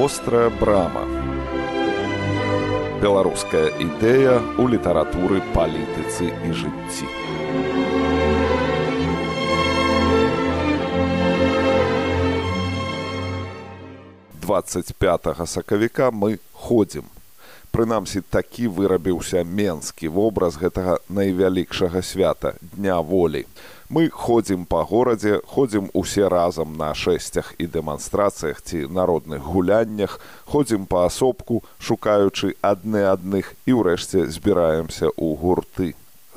вострая брама беларуская ідэя ў літаратуры палітыцы і жыцці. 25 сакавіка мы ходзім. Прынамсі такі вырабіўся менскі вобраз гэтага найвялікшага свята дня волі. Мы ходзім па горадзе, ходзім усе разам на шэсцях і дэманстрацыях ці народных гуляннях, ходзім паасобку, шукаючы адны адных і ўрэшце збіраемся ў гурты.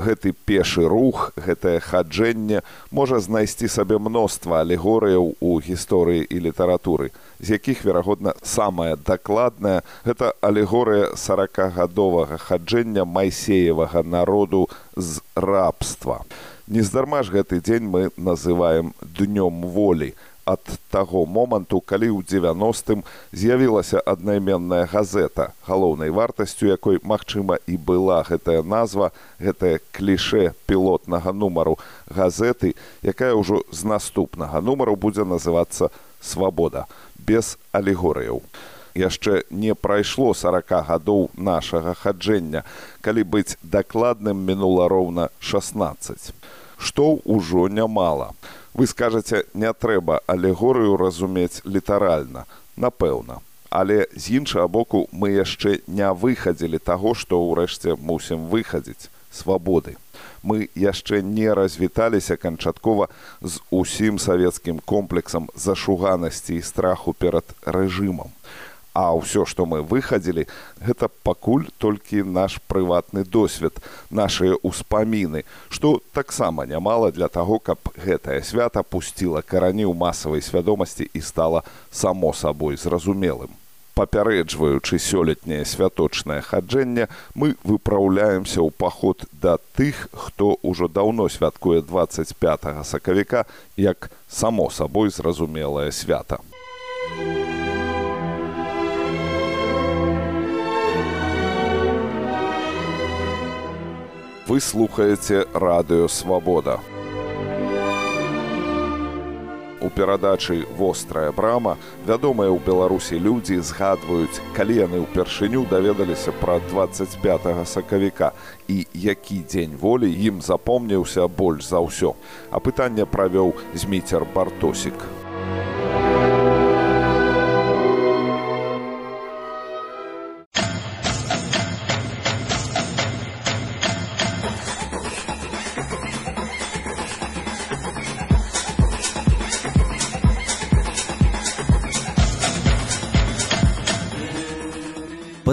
Гэты пешы рух гэтае хаджэнне можа знайсці сабе мноства алегорыяў у гісторыі і літаратуры з якіх верагодна самая дакладная гэта алегорыя сорокагадовага хаджэння майсеевага народу з рабства нездарма ж гэты дзень мы называем днём волі ад таго моманту, калі ў 90-м з'явілася аднайменная газета, галоўнай вартасцю якой, магчыма, і была гэтая назва, гэтае кліше пілотнага нумару газеты, якая ўжо з наступнага нумару будзе называцца свабода без алегорыяў. Яшчэ не прайшло 40 гадоў нашага хаджэння, калі быць дакладным мінула роўна 16. Што ўжо нямала. Вы скажаце не трэба алегорыю разумець літаральна напэўна. Але з іншага боку мы яшчэ не выхадзілі таго што ўрэшце мусім выхадзіць свабоды. Мы яшчэ не развіталіся канчаткова з усім савецкім комплексам зашуганасці і страху перад рэжымам А ўсё, што мы выхадзілі, гэта пакуль толькі наш прыватны досвед, нашыя ўспаміны, што таксама нямала для таго, каб гэтае свята пусціла карані ў масавай свядомасці і стала само сабой зразумелым. Папярэджваючы сёлетняе святочнае хаджэнне, мы выпраўляемся ў паход да тых, хто ўжо даўно святкуе 25 сакавіка як само сабой зразумелае свята. Вы слухаеце радыё свабода. У перадачы вострая брама вядомыя ў беларусі людзі згадваюць калі яны ўпершыню даведаліся пра 25 сакавіка і які дзень волі ім запомніўся больш за ўсё а пытанне правёў зміцер бартосік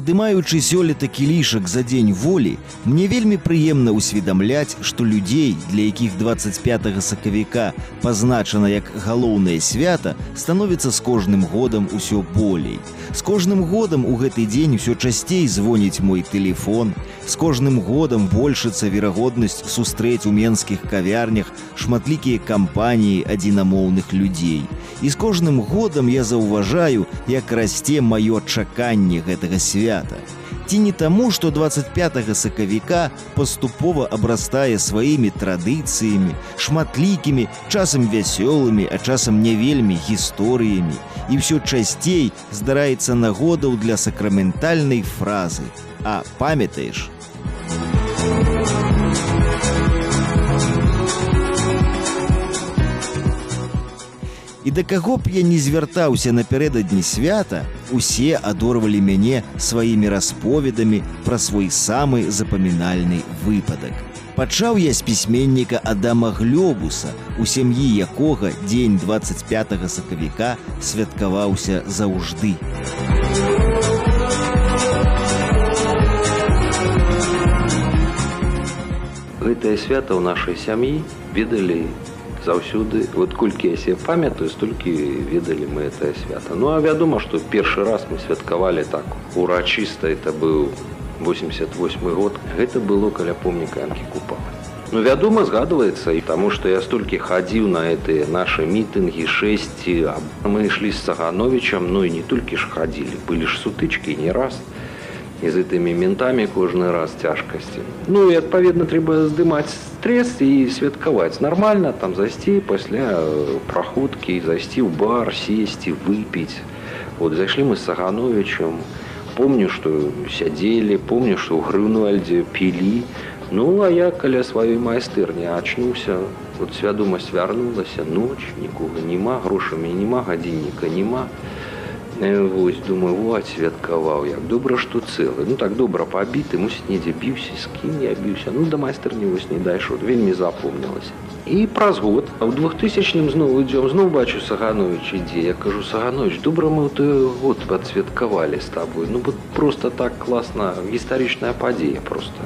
падымаючы сёлета кілішак за дзень волі мне вельмі прыемна ўсведамляць што людзей для якіх 25 сакавіка пазначана як галоўнае свята становіцца з кожным годам усё болей з кожным годам у гэты дзень усё часцей звоніць мой телефон з кожным годам большыцца верагоднасць сустрэць у менскіх кавярнях шматлікія кампаніі адзінамоўных людзей і з кожным годам я заўважаю як расце маё чаканне гэтага свята свята. Ці не таму, што 25 сакавіка паступова абрастае сваімі традыцыямі, шматлікімі, часам вясёлымі, а часам не вельмі гісторыямі. І ўсё часцей здараецца нагодаў для сакраментальнай фразы. А памятаеш, І да каго б я не звяртаўся напярэдадні свята, усе адорвалі мяне сваімі расповедамі пра свой самы запамінальны выпадак. Пачаў я з пісьменніка Адама Глёбуса, у сям'і якога дзень 25 сакавіка святкаваўся заўжды. Гэтае свята ў нашай сям'і ведалі заўсёды вот колькі я себе памятаю столькі ведалі мы это свята. Ну а вядома что першы раз мы святкавалі так. Урачыста это быў 88 год. Гэта было каля помніка анкі купала Ну вядома згадваецца і таму што я столькі хадзіў на гэтыя нашы мітынгі шэсці мы ішлі з цагановичам ну і не толькі ж хадзілі былі ж сутычкі не раз. і з гэтымі ментамі кожны раз цяжкасці Ну і адпаведна трэба здымаць стресс і святкаваць нармальна там зайсці пасля праходкі зайсці ў бар сесці выпіць Вот зайшлі мы з Сагановичем. Помню, што сядзелі, помню, што ў Грынвальдзе пілі. Ну, а я каля сваёй майстэрні ачнуўся, вот свядомасць вярнулася, ноч, нікога няма, грошамі няма, гадзінніка няма. Э, Вось думаю, вот святкаваў, як добра, што цэлы. Ну так добра пабіты, мусіць недзе біўся, з кім я біўся. Ну да майстэрні вось не дайшоў, вельмі запомнілася. І праз год, а ў 2000 зноў ідзём, зноў бачу Саганович ідзе. Я кажу Саганович, добра мы ў той год падсвяткавалі з табой. Ну вот просто так класна, гістарычная падзея просто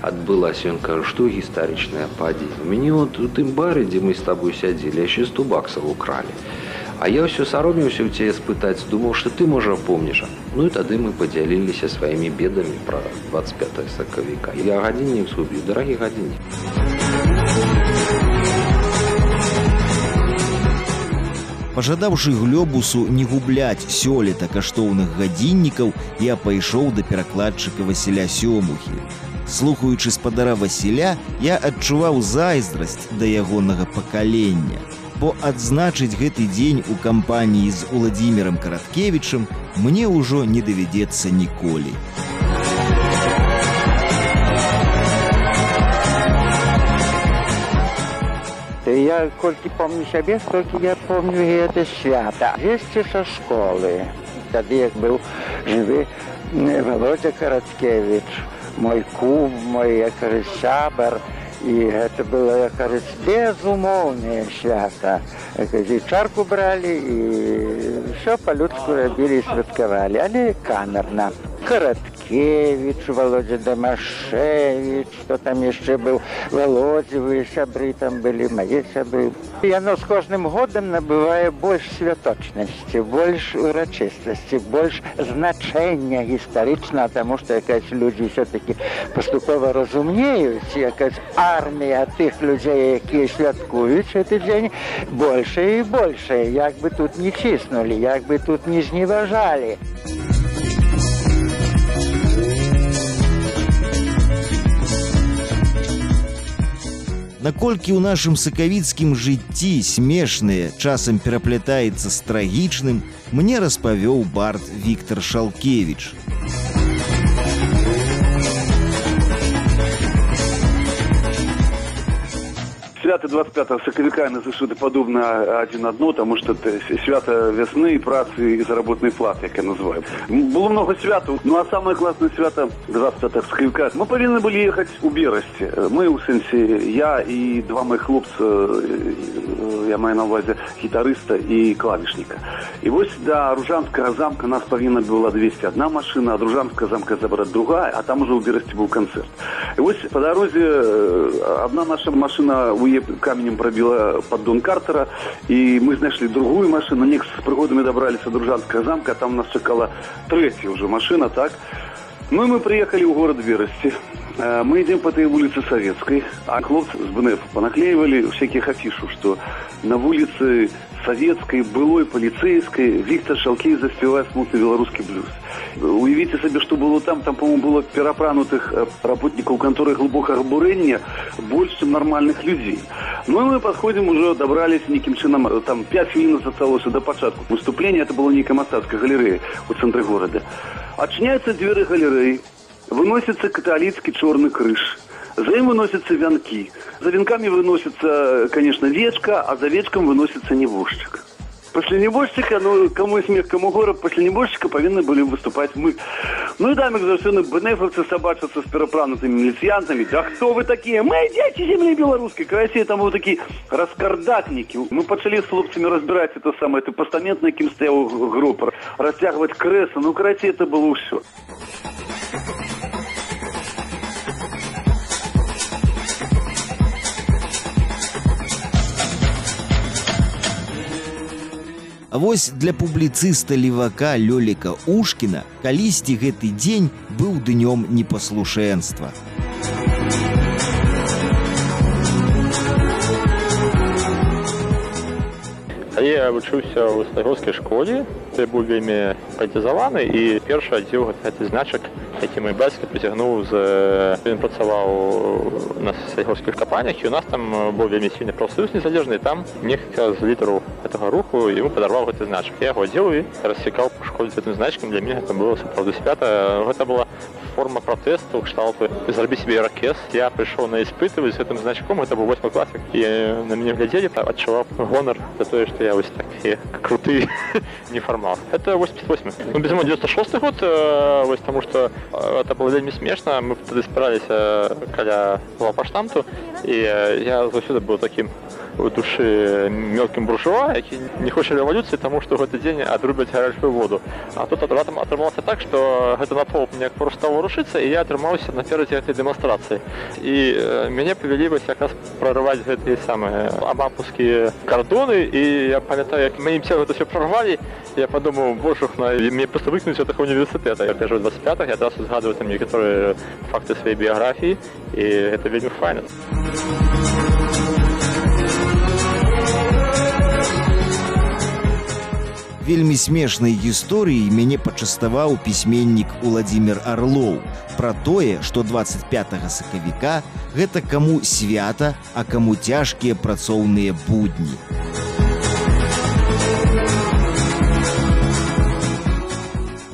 адбылася. Ён кажа, што гістарычная падзея. У мяне от у тым бары, дзе мы з табой сядзелі, яшчэ 100 баксаў укралі. А я ўсё саромеўся ў цябе спытаць, думаў, што ты можа помніш. Ну і тады мы падзяліліся сваімі бедамі пра 25 сакавіка. Я гадзіннік згубіў, дарагі гадзіннік. Пажадаўшы глёбусу не губляць сёлета каштоўных гадзіннікаў, я пайшоў да перакладчыка Васіля Сёмухі. Слухаючы спадара Васіля, я адчуваў зайздрасць да ягонага пакалення. Бо адзначыць гэты дзень у кампаніі з Уладзімірам Караткевічам мне ўжо не давядзецца ніколі. Я колькі помню сябе, столькі я помню і это свята. Весці са школы. Тады як быў жывы Володя Карацкевич, мой кум, мой як кажу, сябар. І гэта было як кажуць безумоўнае свята. І чарку бралі і ўсё па-людску рабілі і святкавалі, але камерна. Караткевич, Володя Дамашевич, што там яшчэ быў Володзевы сябры там былі мае сябры. Яно з кожным годам набывае больш святочнасці, больш урачыстасці, больш значэння гістарычна, таму што якась людзі все-таки паступова разумеюць, якась армія тых людзей, якія святкуюць гэты дзень большая і большая, як бы тут не ціснулі, як бы тут не зневажалі. Наколькі ў нашым сакавіцкім жыцці смешнае часам пераплятаецца з трагічным, мне распавёў бард Віктор Шалкевич. 25 сакавіка яны заўсёды падобна адзін адно таму што свята вясны працы і заработнай платы як я называю. Было много святаў ну а самое классное свята 25 сакавіка мы павінны былі ехаць у берасці мы ў сэнсе я і два моих хлопца я маю на увазе гітарыста і клавішніка і вось да ружанскага замка нас павінна была 201 машина а дружанская замка забраць другая а там уже ў берасці быў канцэрт і вось по дарозе одна наша машина у яе каменем пробіла поддон картера і мы знайшлі другую машину. Неяк з прыгодамі дабраліся дружанскага замка там нас чакала трэця ўжо машина так. Ну мы прыехалі ў горад верасці мы идем по этой улице Советской, а хлопцы с БНФ понаклеивали всяких афишу, что на улице Советской, былой полицейской Виктор Шалкей заспевает смутный белорусский блюз. Уявите себе, что было там, там, по-моему, было перапранутых работников конторы глубокого обурения больше, чем нормальных людей. Ну и мы подходим, уже добрались неким чином, там 5 минут осталось до початку выступления, это была некая мастацкая галерея в центре города. Отчиняются двери галереи, выносится католицкий черный крыш. За им выносятся венки. За венками выносится, конечно, вечка, а за вечком выносится небожчик. После небожчика, ну, кому и смех, кому город, после небожчика повинны были выступать мы. Ну и дамы, завсёды бенефовцы собачатся с перепранутыми милициянтами. Да кто вы такие? Мы дети земли белорусской. Россия там вот такие раскардатники. Мы почали с хлопцами разбирать это самое, это постамент, на кем стоял гроб, растягивать кресла. Ну, короче, это было все. А вось для публіцыста левака Лёліка Ушкіна калісьці гэты дзень быў днём непаслушэнства. Я вучыўся ў снайгорскай школе я быў вельмі патызаваны і першы адзеў гэты значак які мой бацька прыцягнуў з ён працаваў на сайгорскіх капанях і у нас там быў вельмі сильны профсоюз незалежны там некалькі з літараў гэтага руху яму падарваў гэты значак я яго адзеў і рассекаў школе гэтым значкам для мяне гэта было сапраўды свята гэта была форма пратэсту кшталту зрабі себе ракет я прыйшоў на іспытываць гэтым значком это быў восьмы класік і на мяне глядзелі адчуваў гонар за тое што я вось такі круты нефармал это 88 ну, без 96 год э, вось таму што это было вельмі смешна мы тады спраліся каля паштамту і я заўсёды быў такім у душы мелкім буржуа які не хоча рэвалюцыі таму што гэты дзень адрубяць гарячую воду. А тут адратам атрымалася так што гэта натоўп мне проста варушыцца і я атрымаўся наперадзе гэтай дэманстрацыі і мяне павялі вось якраз прарываць гэтыя самыя абапускія кардоны і я памятаю як мы імся гэта все прорвалі я падумаў божух на мне просто выкнуць такого універсітэта я кажу 25 я адразу згадваю там некаторыя факты сваёй біяграфіі і гэта вельмі файна вельмі смешнай гісторыяй мяне пачаставаў пісьменнік Уладзімир Арлоў пра тое, што 25 сакавіка гэта каму свята, а каму цяжкія працоўныя будні.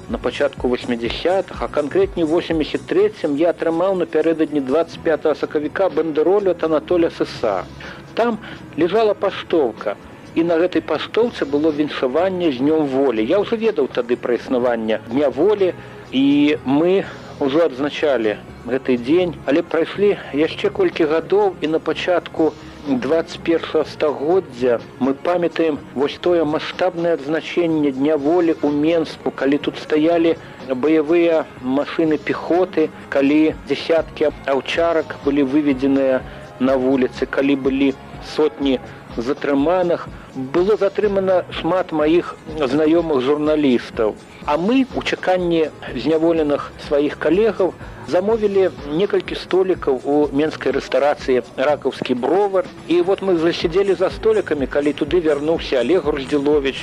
На пачатку 80-х, а канкрэтней 83 я атрымаў напярэдадні 25 сакавіка бандеролю от Анатоля Сыса. Там лежала паштоўка, і на гэтай пастоўцы было віншаванне з днём волі. Я ўжо ведаў тады пра існаванне дня волі і мы ўжо адзначалі гэты дзень але прайшлі яшчэ колькі гадоў і на пачатку 21 стагоддзя мы памятаем вось тое маштабнае адзначэнне дня волі ў менску калі тут стаялі баявыя машыны пехоты калі десяткі аўчарак былі выведзеныя на вуліцы калі былі сотні затрыманых было затрымана шмат маіх знаёмых журналістаў а мы у чаканні зняволеных сваіх калегаў замовілі некалькі столікаў у менскай рэстарацыі ракаўскі бровар і вот мы засядзелі за столікамі калі туды вярнуўся олег груздзілович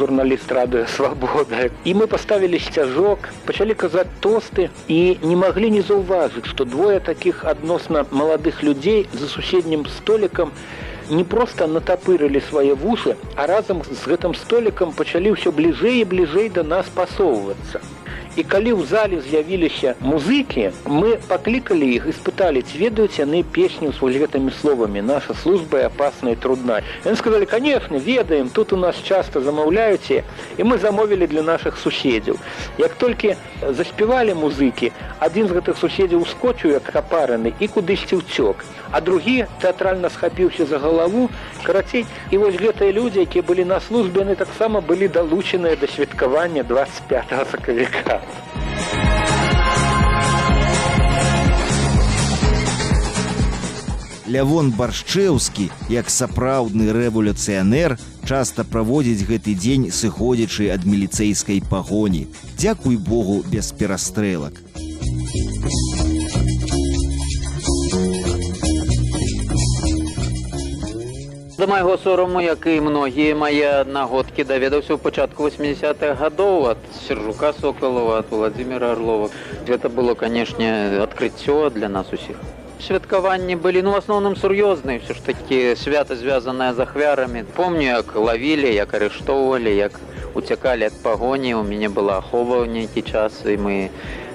журналіст рады свабода і мы паставілі сцяжок пачалі казаць тосты і не маглі не заўважыць што двое такіх адносна маладых людзей за суседнім столікам не не проста натапырылі свае вушы, а разам з гэтым столікам пачалі ўсё бліжэй і бліжэй да нас пасоўвацца. І калі ў зале з'явіліся музыкі, мы паклікалі іх і спыталі, ці ведаюць яны песню з гэтымі словамі наша служба апасна і трудна. Яны сказалі, канешне, ведаем, тут у нас часта замаўляюце і мы замовілі для нашых суседзяў. Як толькі заспявалі музыкі, адзін з гэтых суседзяў ускочыў як капараны і кудысьці ўцёк. А другі тэатральна схапіўся за галаву, карацей і вось гэтыя людзі, якія былі на службе, яны таксама былі далучаныя да святкавання 25 сакавіка. Лявон баршчэўскі, як сапраўдны рэвалюцыянер, часта праводзіць гэты дзень сыходзячы ад міліцэйскай пагоні. Дзякуй Богу без перастрэлак. Да майго сораму, як і многія мае аднагодкі даведаўся ў пачатку 80-х гадоў ад сержука сокалова ад владимира орлова. Гэта было канешне адкрыццё для нас усіх. Святкаванні былі ну асноўным сур'ёзныя. Все ж такі свята звязанае з ахвярамі. Помню як лавілі як арыштоўвалі як уцякалі ад пагоні. У мяне была ахова нейкі час і мы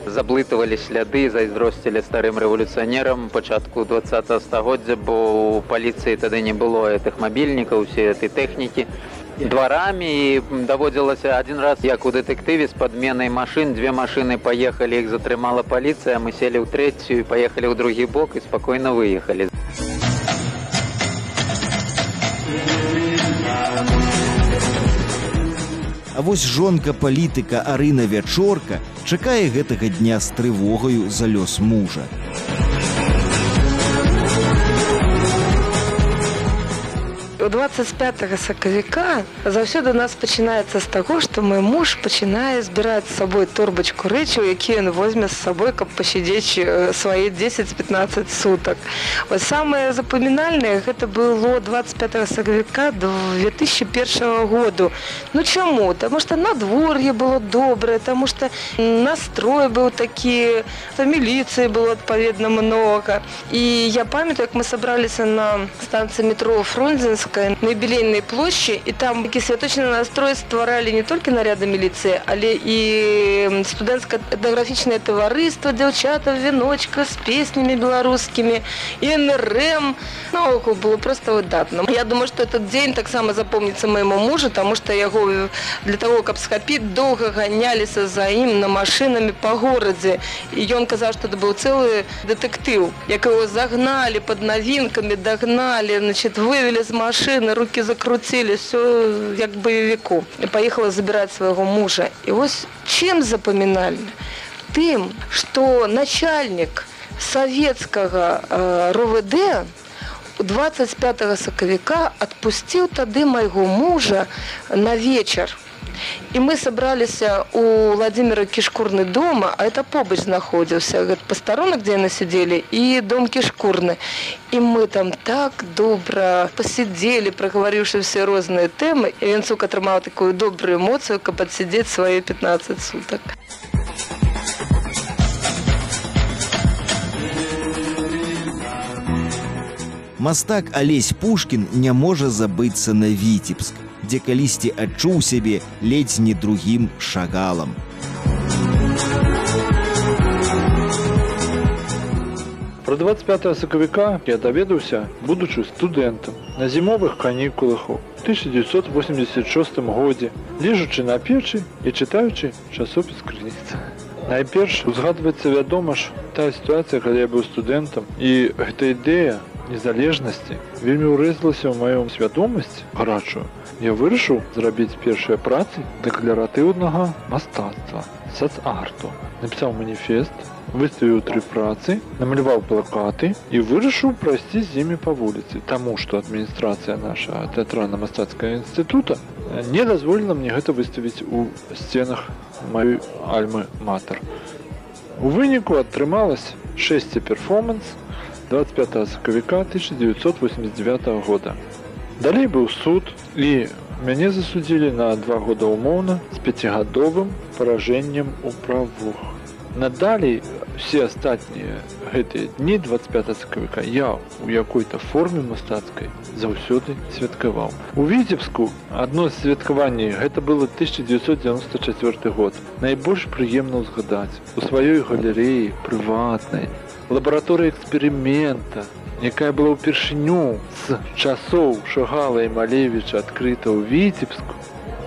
заблытывалі сляды зайздросцілі старым рэвалюцыянерам пачатку два стагоддзя бо у паліцыі тады не было гэтых мабільнікаў усе этой тэхнікі. Дварамі даводзілася адзін раз як у дэтэктыве з падменай машын дзве машыны паехалі іх затрымала паліцыя мы селі ў трэцюю і паехалі ў другі бок і спакойна выехалі А вось жонка палітыка Арына вячорка чакае гэтага дня з трывогаю за лёс мужа. 25 сакавіка заўсёды нас пачынаецца з таго што мой муж пачынае збіраць з сабой торбачку рэчаў які ён возьме з сабой каб пасядзець свае 10-15 сутак вот самое запамінальнае гэта было 25 сакавіка 2001 году ну чаму таму что надвор'е было добрае таму что настрой быў такі за міліцыі было адпаведна много. І я памятаю як мы сабраліся на станцыі метро фрунзенск студэнцкай на юбілейнай площі і там такі святочны настрой стваралі не толькі наряды міліцыі але і студэнцка этнаграфічнае таварыства дзяўчата віночка з песнямі беларускімі і нрм наогул было просто выдатна я думаю что этот дзень таксама запомніцца майму мужу тому что яго для того каб схапіць доўга ганяліся за ім на машинамі по горадзе і ён казаў что это быў цэлы дэтэктыў як его загнали под навінкамі дагнали значит вывели з машины руки закруцілі все як баевіку і поехала забирать свайго мужа. І вось чем запамінальна тым что начальнік савецкага э, ровд 25 сакавіка адпусціў тады майго мужа на вечар і мы сабраліся у владимира кішкурны дома а это побач знаходзіўся гэт пастаронак дзе яны сядзелі і дом кішкурны і мы там так добра пасядзелі прагаварыўшы все розныя тэмы і венцук атрымаў такую добрую эмоцыю каб адсядзець свае 15 сутак Мастак Алесь Пушкін не можа забыцца на Віцебск, дзе калісьці адчуў сябе ледзь не другім шагалам. Про 25 сакавіка я даведаўся, будучы студэнтам на зімовых канікулах у 1986 годзе, лежачы на печы і чытаючы часопіс крыніца. Найперш узгадваецца вядома ж тая сітуацыя, калі я быў студэнтам і гэта ідэя незалежнасці вельмі ўрэзлася ў маём свядомасць гарачую я вырашыў зрабіць першыя працы дэкларатыўнага мастацтва сацарту напісаў маніфест выставіў тры працы намаляваў плакаты і вырашыў прайсці з імі па вуліцы таму што адміністрацыя наша тэатральна-мастацкая інстытута не дазволена мне гэта выставіць у сценах маёй альмы матар у выніку атрымалась 6 перформанс 25 сакавіка 1989 года. Далей быў суд і мяне засудзілі на два года ўмоўна з пяцігадовым паражэннем у правух. Надалей все астатнія гэтыя дні 25 сакавіка я у якой-то форме мастацкай заўсёды святкаваў. У віцебску адно з святкаванняй гэта было 1994 год. Найбольш прыемна ўзгадаць у сваёй галерэі прыватнай лабараторыя эксперымента, якая была ўпершыню з часоў Шагала і Малевіча адкрыта ў Віцебску.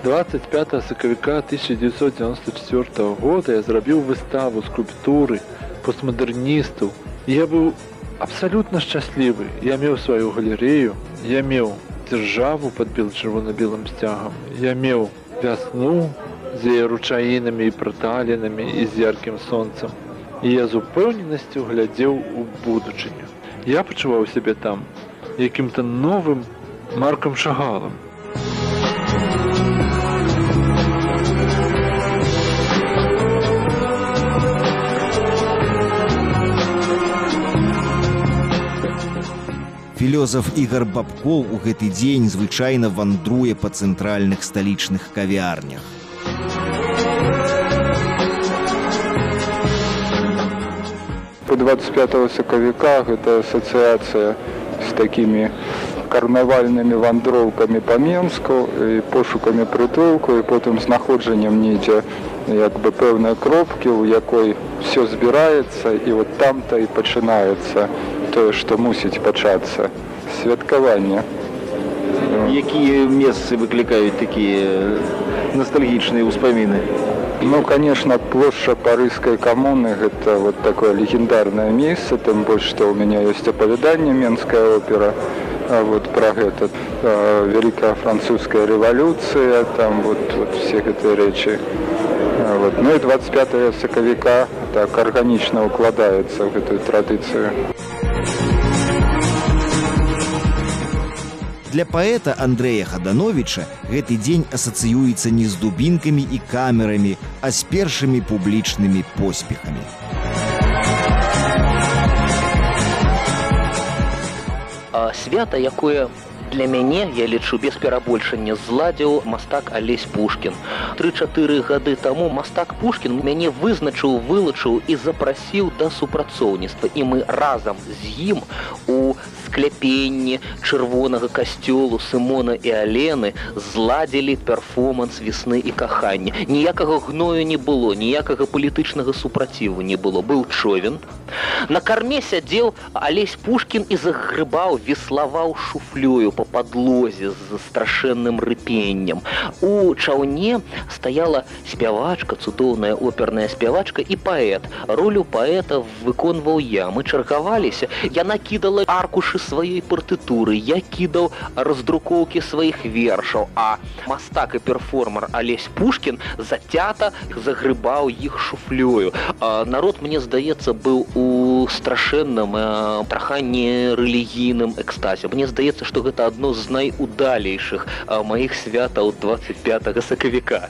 25 сакавіка 1994 года я зрабіў выставу скульптуры постмадэрністаў. Я быў абсалютна шчаслівы. Я меў сваю галерэю, я меў дзяржаву пад бел-чырвона-белым сцягам. Я меў вясну з яе ручаінамі і праталінамі і з яркім сонцам і я з упэўненасцю глядзеў у будучыню. Я пачуваў сябе там якім-то новым маркам шагалам. Філёзаф Ігар Бабкоў у гэты дзень звычайна вандруе па цэнтральных сталічных кавярнях. 25 сакавіка гэта асацыяцыя з такімі карнавальнымі вандроўкамі па менску і пошукамі прытулку і потым знаходжаннем недзе як бы пэўныя кропкі у якой все збіраецца і вот там-то і пачынаецца тое што мусіць пачацца святкаванне якія месцы выклікаюць такія ностальгічныя ўспаміны Ну, конечно, площадь Парыжской коммуны – это вот такое легендарное место, тем больше, что у меня есть оповедание «Менская опера», вот про это, Великая Французская революция, там вот, вот все эти речи. Вот. Ну и 25 соковика так органично укладается в эту традицию. Для паэта Андрэя Хадановича гэты дзень асацыюецца не з дубінкамі і камерамі, а з першымі публічнымі поспехамі. Свята, якое для мяне я лічу без перабольшання зладзіў мастак алесь пушкін. Тры-чатыры гады таму мастак пушкін мяне вызначыў вылучыў і запрасіў да супрацоўніцтва. І мы разам з ім у скляпенні чырвонага касцёлу сымона і алены зладзілі перформанс весны і кахання. Ніякага гною не было ніякага палітычнага супраціву не было. Быў човен. На карме сядзеў алесь пушкін і загрыбаў веславаў шуфлёю. по падлозе з страшэнным рыпеннем. У чаўне стаяла спявачка цудоўная оперная спявачка і паэт. Ролю паэта выконваў я. Мы чаргаваліся. Яна кідала аркушы сваёй партытуры я кідаў раздрукоўкі сваіх вершаў а мастак і перформар алесь пушкін зацята загрыбаў іх шуфлёю. А народ мне здаецца быў у страшэнным праха не рэлігійным экстазе мне здаецца што гэта адно з найудалейшых маіх святаў 25 сакавіка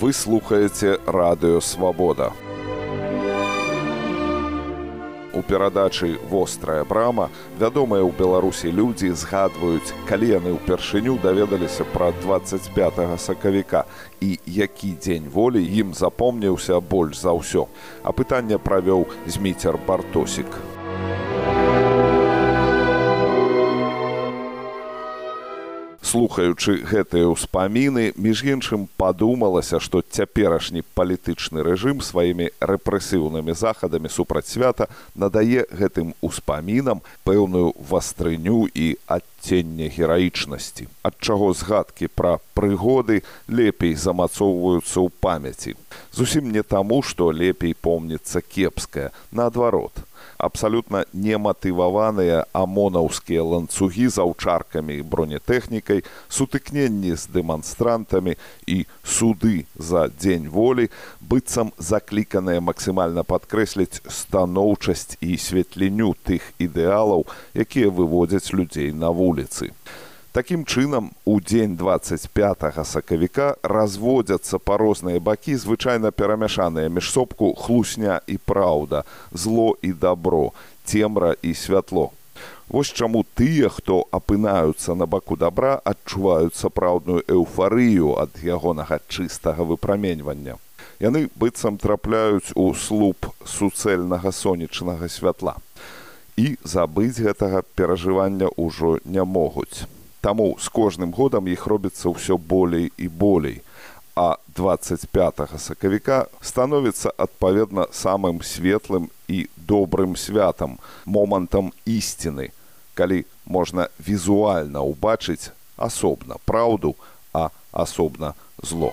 Вы слухаеце радыё свабода. У перадачы вострая брама вядомыя ў беларусі людзі згадваюць калі яны ўпершыню даведаліся пра 25 сакавіка і які дзень волі ім запомніўся больш за ўсё. А пытанне правёў зміцер бартосік слухаючы гэтыя ўспаміны між іншым падумалася што цяперашні палітычны рэжым сваімі рэпрэсіўнымі захадамі супраць свята надае гэтым успамінам пэўную вастрыню і адценне гераічнасці ад чаго згадкі пра прыгоды лепей замацоўваюцца ў памяці. Зусім не таму што лепей помніцца кепская наадварот абсалютна нематываваныя амонаўскія ланцугі з аўчаркамі і бронетэхнікай, сутыкненні з дэманстрантамі і суды за дзень волі быццам закліканыя максімальна падкрэсліць станоўчасць і светліню тых ідэалаў, якія выводзяць людзей на вуліцы. Такім чынам, у дзень 25 сакавіка разводзяцца па розныя бакі звычайна перамяшаныя між сопку хлусня і праўда, зло і дабро, цемра і святло. Вось чаму тыя, хто апынаюцца на баку дабра, адчуваюць сапраўдную эўфарыю ад ягонага чыстага выпраменьвання. Яны быццам трапляюць у слуп суцэльнага сонечнага святла. І забыць гэтага перажывання ўжо не могуць. Таму з кожным годам іх робіцца ўсё болей і болей. А 25 сакавіка становіцца адпаведна самым светлым і добрым святам, момантам ісціны, калі можна візуальна ўбачыць асобна праўду, а асобна зло.